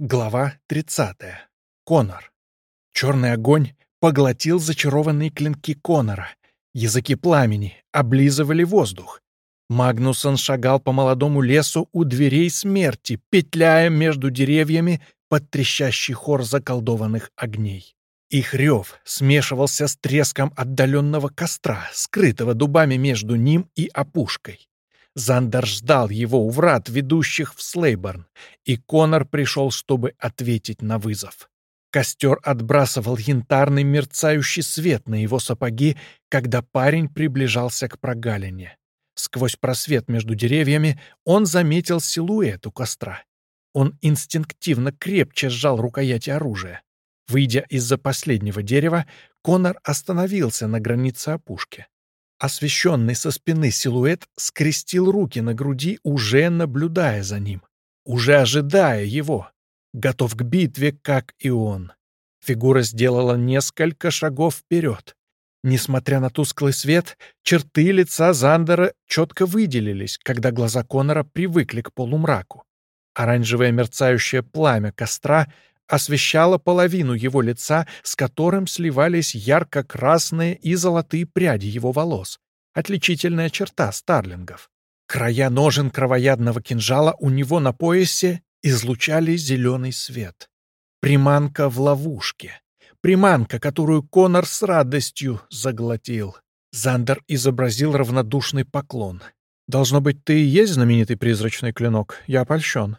Глава 30. Конор. Черный огонь поглотил зачарованные клинки Конора. Языки пламени облизывали воздух. Магнусон шагал по молодому лесу у дверей смерти, петляя между деревьями под трещащий хор заколдованных огней. Их рев смешивался с треском отдаленного костра, скрытого дубами между ним и опушкой. Зандер ждал его у врат, ведущих в Слейборн, и Конор пришел, чтобы ответить на вызов. Костер отбрасывал янтарный мерцающий свет на его сапоги, когда парень приближался к прогалине. Сквозь просвет между деревьями он заметил силуэт у костра. Он инстинктивно крепче сжал рукояти оружия. Выйдя из-за последнего дерева, Конор остановился на границе опушки. Освещенный со спины силуэт скрестил руки на груди, уже наблюдая за ним, уже ожидая его, готов к битве, как и он. Фигура сделала несколько шагов вперед. Несмотря на тусклый свет, черты лица Зандера четко выделились, когда глаза Конора привыкли к полумраку. Оранжевое мерцающее пламя костра освещало половину его лица, с которым сливались ярко-красные и золотые пряди его волос, отличительная черта старлингов. Края ножен кровоядного кинжала у него на поясе излучали зеленый свет. Приманка в ловушке. Приманка, которую Конор с радостью заглотил. Зандер изобразил равнодушный поклон. «Должно быть, ты и есть знаменитый призрачный клинок. Я польщен».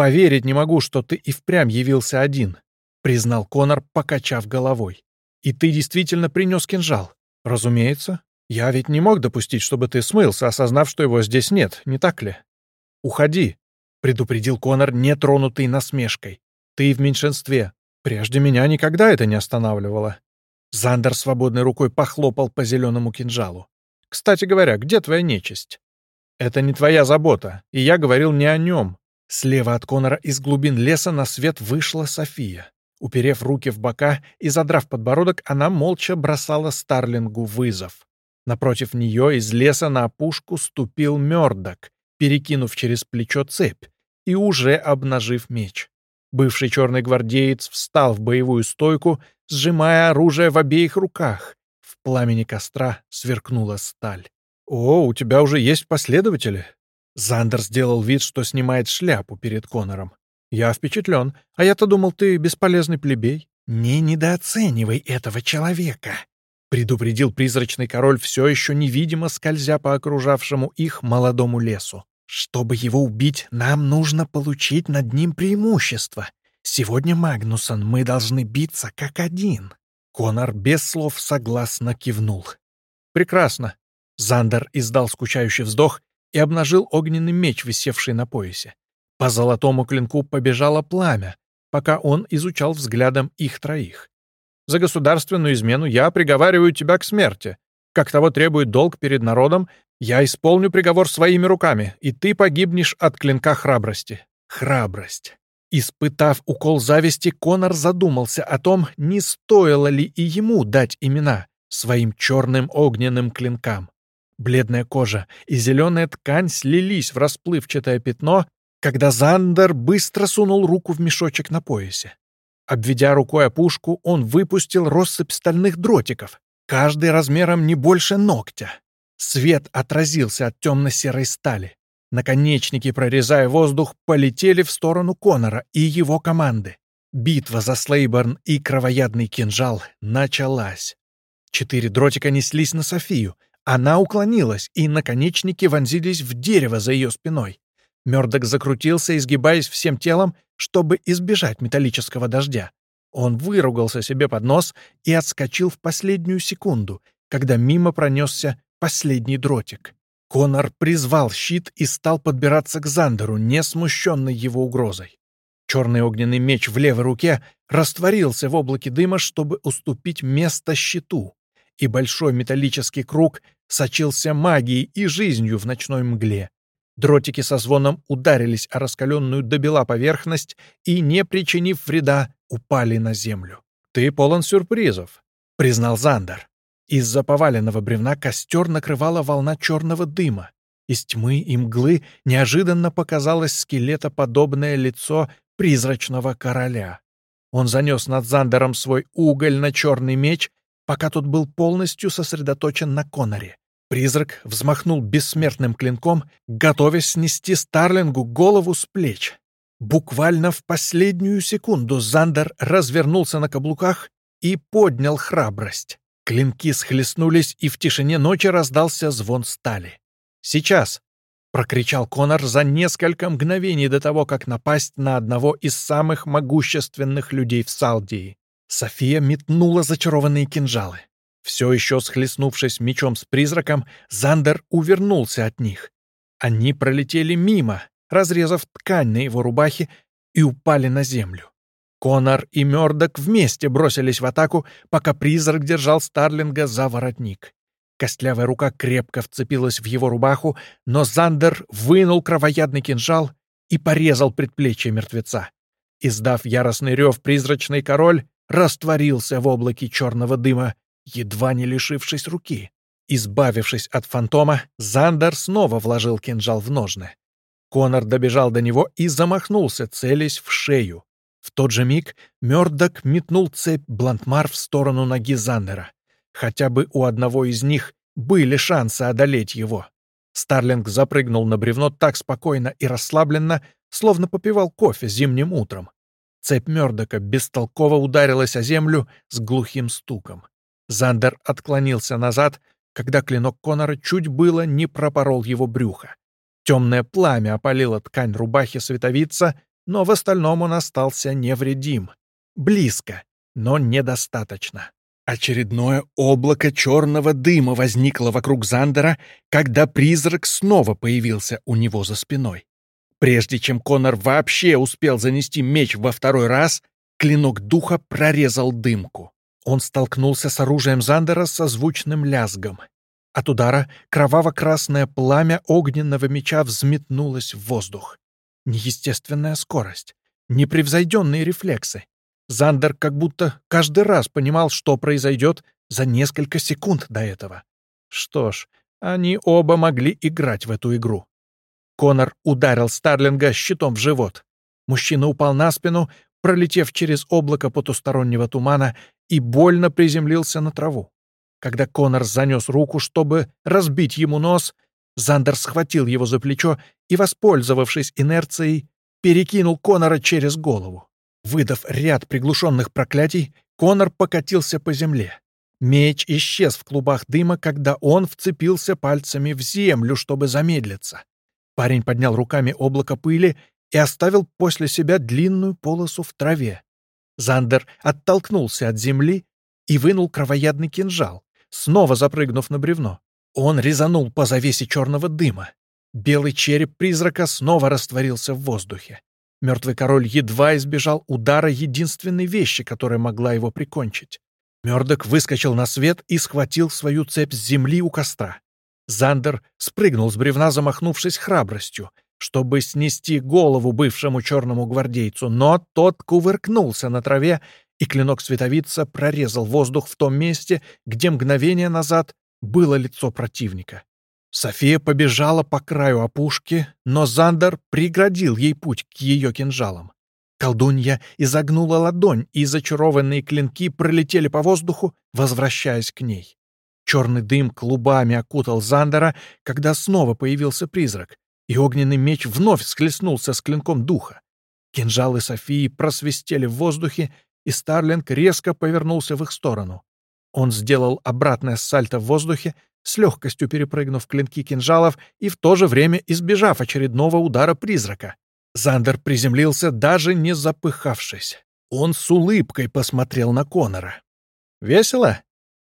«Поверить не могу, что ты и впрямь явился один», — признал Конор, покачав головой. «И ты действительно принес кинжал?» «Разумеется. Я ведь не мог допустить, чтобы ты смылся, осознав, что его здесь нет, не так ли?» «Уходи», — предупредил Конор, нетронутый насмешкой. «Ты в меньшинстве. Прежде меня никогда это не останавливало». Зандер свободной рукой похлопал по зеленому кинжалу. «Кстати говоря, где твоя нечисть?» «Это не твоя забота, и я говорил не о нем. Слева от Конора из глубин леса на свет вышла София. Уперев руки в бока и задрав подбородок, она молча бросала Старлингу вызов. Напротив нее из леса на опушку ступил Мёрдок, перекинув через плечо цепь и уже обнажив меч. Бывший черный гвардеец встал в боевую стойку, сжимая оружие в обеих руках. В пламени костра сверкнула сталь. «О, у тебя уже есть последователи?» Зандер сделал вид, что снимает шляпу перед Конором. «Я впечатлен. А я-то думал, ты бесполезный плебей». «Не недооценивай этого человека», — предупредил призрачный король, все еще невидимо скользя по окружавшему их молодому лесу. «Чтобы его убить, нам нужно получить над ним преимущество. Сегодня, Магнусон, мы должны биться как один». Конор без слов согласно кивнул. «Прекрасно». Зандер издал скучающий вздох и обнажил огненный меч, висевший на поясе. По золотому клинку побежало пламя, пока он изучал взглядом их троих. «За государственную измену я приговариваю тебя к смерти. Как того требует долг перед народом, я исполню приговор своими руками, и ты погибнешь от клинка храбрости». Храбрость. Испытав укол зависти, Конор задумался о том, не стоило ли и ему дать имена своим черным огненным клинкам. Бледная кожа и зеленая ткань слились в расплывчатое пятно, когда Зандер быстро сунул руку в мешочек на поясе. Обведя рукой опушку, он выпустил россыпь стальных дротиков, каждый размером не больше ногтя. Свет отразился от темно-серой стали. Наконечники, прорезая воздух, полетели в сторону Конора и его команды. Битва за Слейборн и кровоядный кинжал началась. Четыре дротика неслись на Софию — она уклонилась, и наконечники вонзились в дерево за ее спиной. Мёрдок закрутился, изгибаясь всем телом, чтобы избежать металлического дождя. Он выругался себе под нос и отскочил в последнюю секунду, когда мимо пронесся последний дротик. Конор призвал щит и стал подбираться к Зандеру, не смущенный его угрозой. Черный огненный меч в левой руке растворился в облаке дыма, чтобы уступить место щиту и большой металлический круг сочился магией и жизнью в ночной мгле. Дротики со звоном ударились о раскаленную до бела поверхность и, не причинив вреда, упали на землю. «Ты полон сюрпризов», — признал Зандер. Из-за поваленного бревна костер накрывала волна черного дыма. Из тьмы и мглы неожиданно показалось скелетоподобное лицо призрачного короля. Он занес над Зандером свой угольно-черный меч, пока тот был полностью сосредоточен на Коноре. Призрак взмахнул бессмертным клинком, готовясь снести Старлингу голову с плеч. Буквально в последнюю секунду Зандер развернулся на каблуках и поднял храбрость. Клинки схлестнулись, и в тишине ночи раздался звон стали. «Сейчас!» — прокричал Конор за несколько мгновений до того, как напасть на одного из самых могущественных людей в Салдии. София метнула зачарованные кинжалы. Все еще схлестнувшись мечом с призраком, Зандер увернулся от них. Они пролетели мимо, разрезав ткань на его рубахе, и упали на землю. Конор и Мёрдок вместе бросились в атаку, пока призрак держал Старлинга за воротник. Костлявая рука крепко вцепилась в его рубаху, но Зандер вынул кровоядный кинжал и порезал предплечье мертвеца. Издав яростный рев, призрачный король растворился в облаке черного дыма, едва не лишившись руки. Избавившись от фантома, Зандер снова вложил кинжал в ножны. Конор добежал до него и замахнулся, целясь в шею. В тот же миг Мёрдок метнул цепь Блантмар в сторону ноги Зандера. Хотя бы у одного из них были шансы одолеть его. Старлинг запрыгнул на бревно так спокойно и расслабленно, словно попивал кофе зимним утром. Цепь Мёрдока бестолково ударилась о землю с глухим стуком. Зандер отклонился назад, когда клинок Конора чуть было не пропорол его брюхо. Темное пламя опалило ткань рубахи световица, но в остальном он остался невредим. Близко, но недостаточно. Очередное облако черного дыма возникло вокруг Зандера, когда призрак снова появился у него за спиной. Прежде чем Конор вообще успел занести меч во второй раз, клинок духа прорезал дымку. Он столкнулся с оружием Зандера со звучным лязгом. От удара кроваво-красное пламя огненного меча взметнулось в воздух. Неестественная скорость, непревзойденные рефлексы. Зандер как будто каждый раз понимал, что произойдет за несколько секунд до этого. Что ж, они оба могли играть в эту игру. Конор ударил Старлинга щитом в живот. Мужчина упал на спину, пролетев через облако потустороннего тумана и больно приземлился на траву. Когда Конор занес руку, чтобы разбить ему нос, Зандер схватил его за плечо и, воспользовавшись инерцией, перекинул Конора через голову. Выдав ряд приглушенных проклятий, Конор покатился по земле. Меч исчез в клубах дыма, когда он вцепился пальцами в землю, чтобы замедлиться. Парень поднял руками облако пыли и оставил после себя длинную полосу в траве. Зандер оттолкнулся от земли и вынул кровоядный кинжал, снова запрыгнув на бревно. Он резанул по завесе черного дыма. Белый череп призрака снова растворился в воздухе. Мертвый король едва избежал удара единственной вещи, которая могла его прикончить. Мёрдок выскочил на свет и схватил свою цепь с земли у костра. Зандер спрыгнул с бревна, замахнувшись храбростью, чтобы снести голову бывшему черному гвардейцу, но тот кувыркнулся на траве, и клинок световица прорезал воздух в том месте, где мгновение назад было лицо противника. София побежала по краю опушки, но Зандер преградил ей путь к ее кинжалам. Колдунья изогнула ладонь, и зачарованные клинки пролетели по воздуху, возвращаясь к ней. Черный дым клубами окутал Зандера, когда снова появился призрак, и огненный меч вновь схлестнулся с клинком духа. Кинжалы Софии просвистели в воздухе, и Старлинг резко повернулся в их сторону. Он сделал обратное сальто в воздухе, с легкостью перепрыгнув клинки кинжалов и в то же время избежав очередного удара призрака. Зандер приземлился, даже не запыхавшись. Он с улыбкой посмотрел на Конора. «Весело?»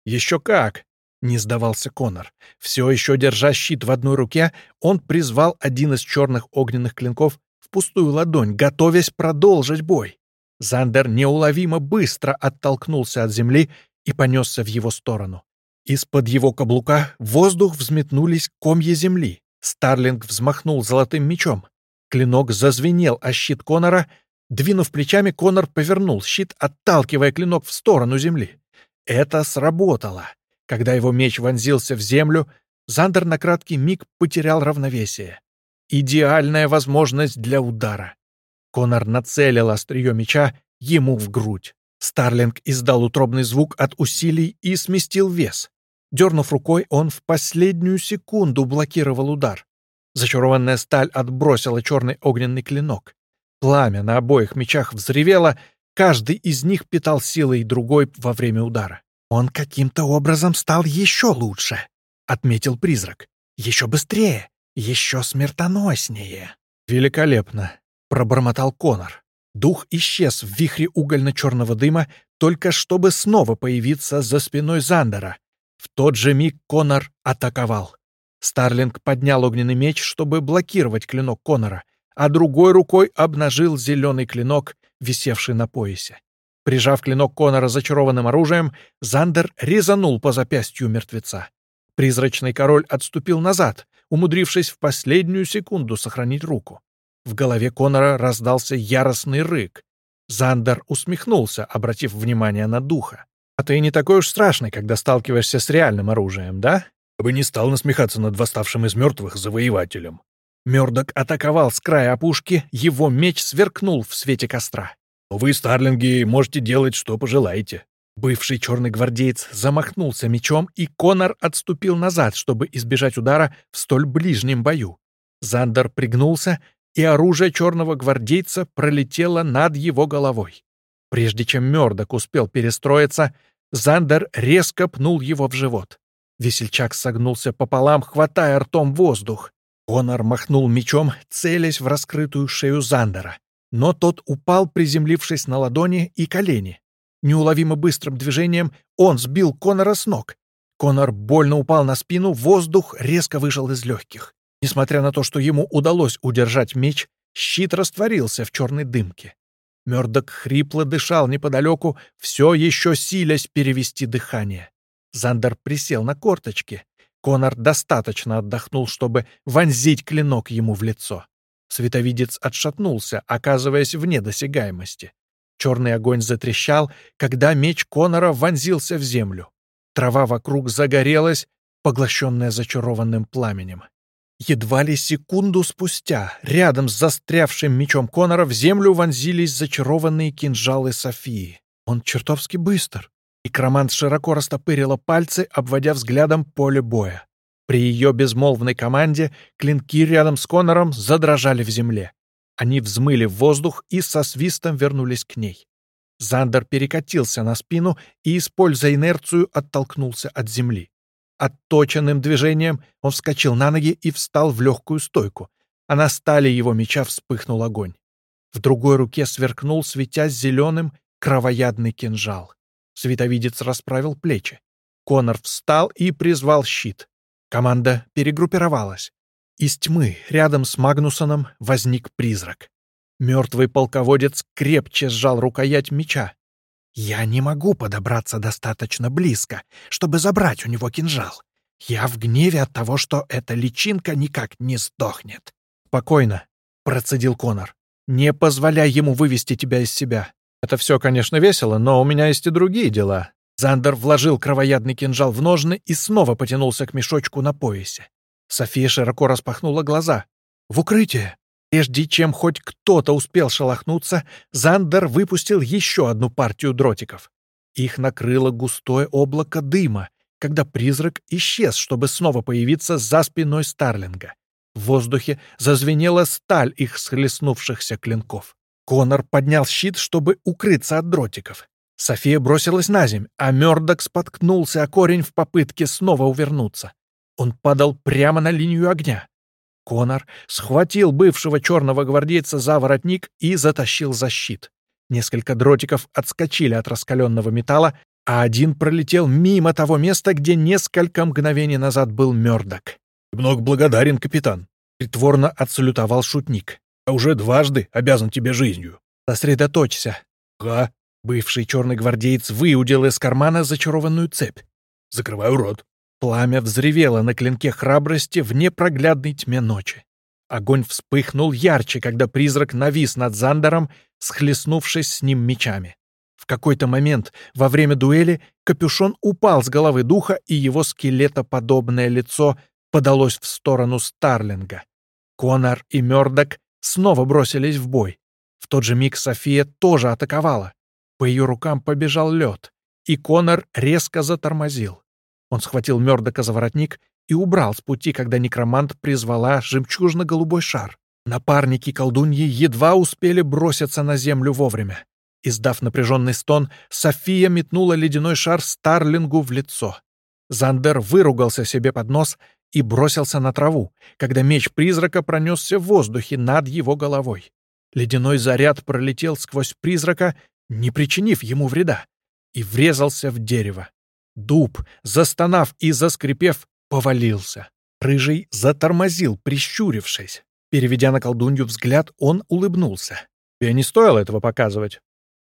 «Еще как!» Не сдавался Конор. Все еще держа щит в одной руке, он призвал один из черных огненных клинков в пустую ладонь, готовясь продолжить бой. Зандер неуловимо быстро оттолкнулся от земли и понесся в его сторону. Из-под его каблука воздух взметнулись комья земли. Старлинг взмахнул золотым мечом. Клинок зазвенел о щит Конора. Двинув плечами, Конор повернул щит, отталкивая клинок в сторону земли. Это сработало. Когда его меч вонзился в землю, Зандер на краткий миг потерял равновесие. Идеальная возможность для удара. Конор нацелил острие меча ему в грудь. Старлинг издал утробный звук от усилий и сместил вес. Дернув рукой, он в последнюю секунду блокировал удар. Зачарованная сталь отбросила черный огненный клинок. Пламя на обоих мечах взревело, каждый из них питал силой другой во время удара. «Он каким-то образом стал еще лучше», — отметил призрак. «Еще быстрее, еще смертоноснее». «Великолепно», — пробормотал Конор. Дух исчез в вихре угольно-черного дыма, только чтобы снова появиться за спиной Зандера. В тот же миг Конор атаковал. Старлинг поднял огненный меч, чтобы блокировать клинок Конора, а другой рукой обнажил зеленый клинок, висевший на поясе. Прижав клинок Конора зачарованным оружием, Зандер резанул по запястью мертвеца. Призрачный король отступил назад, умудрившись в последнюю секунду сохранить руку. В голове Конора раздался яростный рык. Зандер усмехнулся, обратив внимание на духа. «А ты не такой уж страшный, когда сталкиваешься с реальным оружием, да?» Я бы не стал насмехаться над восставшим из мертвых завоевателем. Мёрдок атаковал с края опушки, его меч сверкнул в свете костра. «Вы, старлинги, можете делать, что пожелаете». Бывший черный гвардеец замахнулся мечом, и Конор отступил назад, чтобы избежать удара в столь ближнем бою. Зандер пригнулся, и оружие черного гвардейца пролетело над его головой. Прежде чем Мёрдок успел перестроиться, Зандер резко пнул его в живот. Весельчак согнулся пополам, хватая ртом воздух. Конор махнул мечом, целясь в раскрытую шею Зандера. Но тот упал, приземлившись на ладони и колени. Неуловимо быстрым движением он сбил Конора с ног. Конор больно упал на спину, воздух резко вышел из легких. Несмотря на то, что ему удалось удержать меч, щит растворился в черной дымке. Мёрдок хрипло дышал неподалеку, все еще силясь перевести дыхание. Зандер присел на корточки. Конор достаточно отдохнул, чтобы вонзить клинок ему в лицо. Световидец отшатнулся, оказываясь вне досягаемости. Черный огонь затрещал, когда меч Конора вонзился в землю. Трава вокруг загорелась, поглощенная зачарованным пламенем. Едва ли секунду спустя, рядом с застрявшим мечом Конора, в землю вонзились зачарованные кинжалы Софии. Он чертовски быстр. Икромант широко растопырила пальцы, обводя взглядом поле боя. При ее безмолвной команде клинки рядом с Конором задрожали в земле. Они взмыли в воздух и со свистом вернулись к ней. Зандер перекатился на спину и, используя инерцию, оттолкнулся от земли. Отточенным движением он вскочил на ноги и встал в легкую стойку, а на стали его меча вспыхнул огонь. В другой руке сверкнул, светясь зеленым, кровоядный кинжал. Световидец расправил плечи. Конор встал и призвал щит. Команда перегруппировалась. Из тьмы рядом с Магнусоном возник призрак. Мертвый полководец крепче сжал рукоять меча. «Я не могу подобраться достаточно близко, чтобы забрать у него кинжал. Я в гневе от того, что эта личинка никак не сдохнет». «Спокойно», — процедил Конор. «Не позволяй ему вывести тебя из себя. Это все, конечно, весело, но у меня есть и другие дела. Зандер вложил кровоядный кинжал в ножны и снова потянулся к мешочку на поясе. София широко распахнула глаза. «В укрытие!» Прежде чем хоть кто-то успел шелохнуться, Зандер выпустил еще одну партию дротиков. Их накрыло густое облако дыма, когда призрак исчез, чтобы снова появиться за спиной Старлинга. В воздухе зазвенела сталь их схлестнувшихся клинков. Конор поднял щит, чтобы укрыться от дротиков. София бросилась на земь, а Мёрдок споткнулся о корень в попытке снова увернуться. Он падал прямо на линию огня. Конор схватил бывшего черного гвардейца за воротник и затащил за щит. Несколько дротиков отскочили от раскаленного металла, а один пролетел мимо того места, где несколько мгновений назад был Мёрдок. «Много благодарен, капитан», — притворно отсалютовал шутник. Я уже дважды обязан тебе жизнью. Сосредоточься. Га. Бывший черный гвардеец выудил из кармана зачарованную цепь. Закрываю рот. Пламя взревело на клинке храбрости в непроглядной тьме ночи. Огонь вспыхнул ярче, когда призрак навис над Зандером, схлестнувшись с ним мечами. В какой-то момент во время дуэли капюшон упал с головы духа, и его скелетоподобное лицо подалось в сторону Старлинга. Конор и Мёрдок снова бросились в бой. В тот же миг София тоже атаковала. По ее рукам побежал лед, и Конор резко затормозил. Он схватил Мёрдока за воротник и убрал с пути, когда некромант призвала жемчужно-голубой шар. Напарники колдуньи едва успели броситься на землю вовремя. Издав напряженный стон, София метнула ледяной шар Старлингу в лицо. Зандер выругался себе под нос и бросился на траву, когда меч призрака пронесся в воздухе над его головой. Ледяной заряд пролетел сквозь призрака, не причинив ему вреда, и врезался в дерево. Дуб, застонав и заскрипев, повалился. Рыжий затормозил, прищурившись. Переведя на колдунью взгляд, он улыбнулся. «Тебе не стоило этого показывать».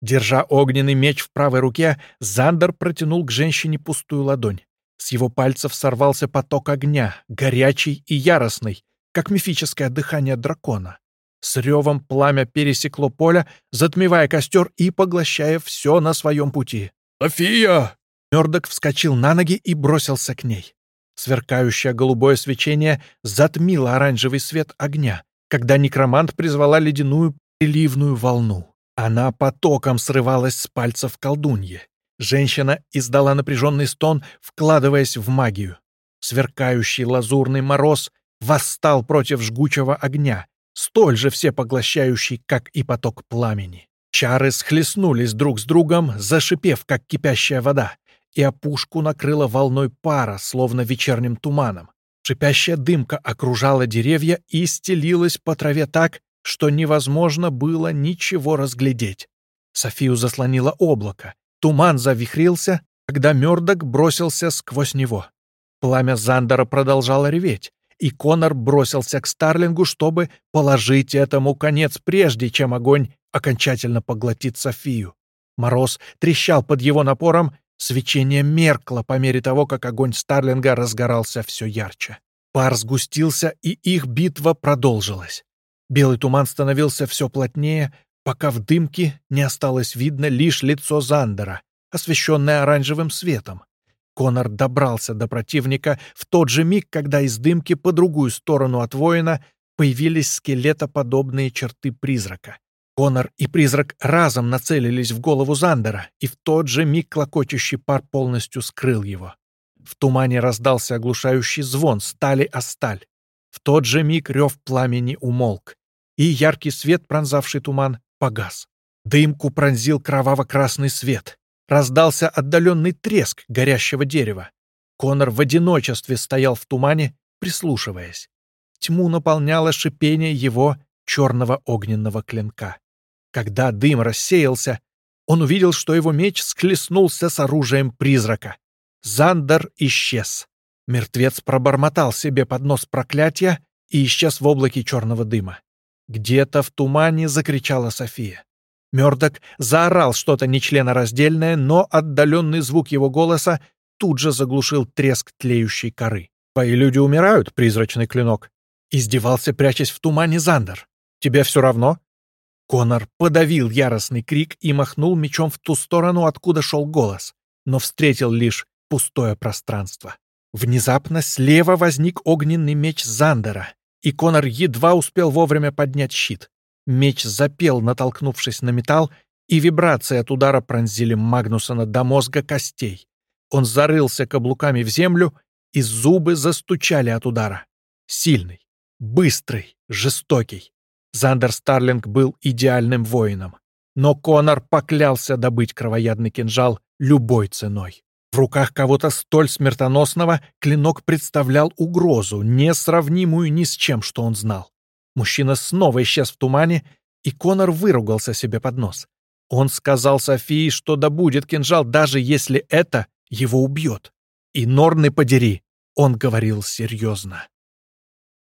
Держа огненный меч в правой руке, Зандер протянул к женщине пустую ладонь. С его пальцев сорвался поток огня, горячий и яростный, как мифическое дыхание дракона. С ревом пламя пересекло поле, затмевая костер и поглощая все на своем пути. «София!» Мёрдок вскочил на ноги и бросился к ней. Сверкающее голубое свечение затмило оранжевый свет огня, когда некромант призвала ледяную приливную волну. Она потоком срывалась с пальцев колдуньи. Женщина издала напряженный стон, вкладываясь в магию. Сверкающий лазурный мороз восстал против жгучего огня, столь же всепоглощающий, как и поток пламени. Чары схлестнулись друг с другом, зашипев, как кипящая вода, и опушку накрыла волной пара, словно вечерним туманом. Шипящая дымка окружала деревья и стелилась по траве так, что невозможно было ничего разглядеть. Софию заслонило облако, Туман завихрился, когда Мёрдок бросился сквозь него. Пламя Зандера продолжало реветь, и Конор бросился к Старлингу, чтобы положить этому конец, прежде чем огонь окончательно поглотит Софию. Мороз трещал под его напором, свечение меркло по мере того, как огонь Старлинга разгорался все ярче. Пар сгустился, и их битва продолжилась. Белый туман становился все плотнее, пока в дымке не осталось видно лишь лицо Зандера, освещенное оранжевым светом. Конор добрался до противника в тот же миг, когда из дымки по другую сторону от воина появились скелетоподобные черты призрака. Конор и призрак разом нацелились в голову Зандера, и в тот же миг клокочущий пар полностью скрыл его. В тумане раздался оглушающий звон стали о сталь. В тот же миг рев пламени умолк, и яркий свет, пронзавший туман, погас. Дымку пронзил кроваво-красный свет. Раздался отдаленный треск горящего дерева. Конор в одиночестве стоял в тумане, прислушиваясь. Тьму наполняло шипение его черного огненного клинка. Когда дым рассеялся, он увидел, что его меч склеснулся с оружием призрака. Зандер исчез. Мертвец пробормотал себе под нос проклятия и исчез в облаке черного дыма. Где-то в тумане закричала София. Мёрдок заорал что-то нечленораздельное, но отдаленный звук его голоса тут же заглушил треск тлеющей коры. «Твои люди умирают, призрачный клинок!» Издевался, прячась в тумане Зандер. «Тебе все равно?» Конор подавил яростный крик и махнул мечом в ту сторону, откуда шел голос, но встретил лишь пустое пространство. Внезапно слева возник огненный меч Зандера, и Конор едва успел вовремя поднять щит. Меч запел, натолкнувшись на металл, и вибрации от удара пронзили Магнусона до мозга костей. Он зарылся каблуками в землю, и зубы застучали от удара. Сильный, быстрый, жестокий. Зандер Старлинг был идеальным воином. Но Конор поклялся добыть кровоядный кинжал любой ценой. В руках кого-то столь смертоносного клинок представлял угрозу, несравнимую ни с чем, что он знал. Мужчина снова исчез в тумане, и Конор выругался себе под нос. Он сказал Софии, что добудет кинжал, даже если это его убьет. И Норны подери, он говорил серьезно.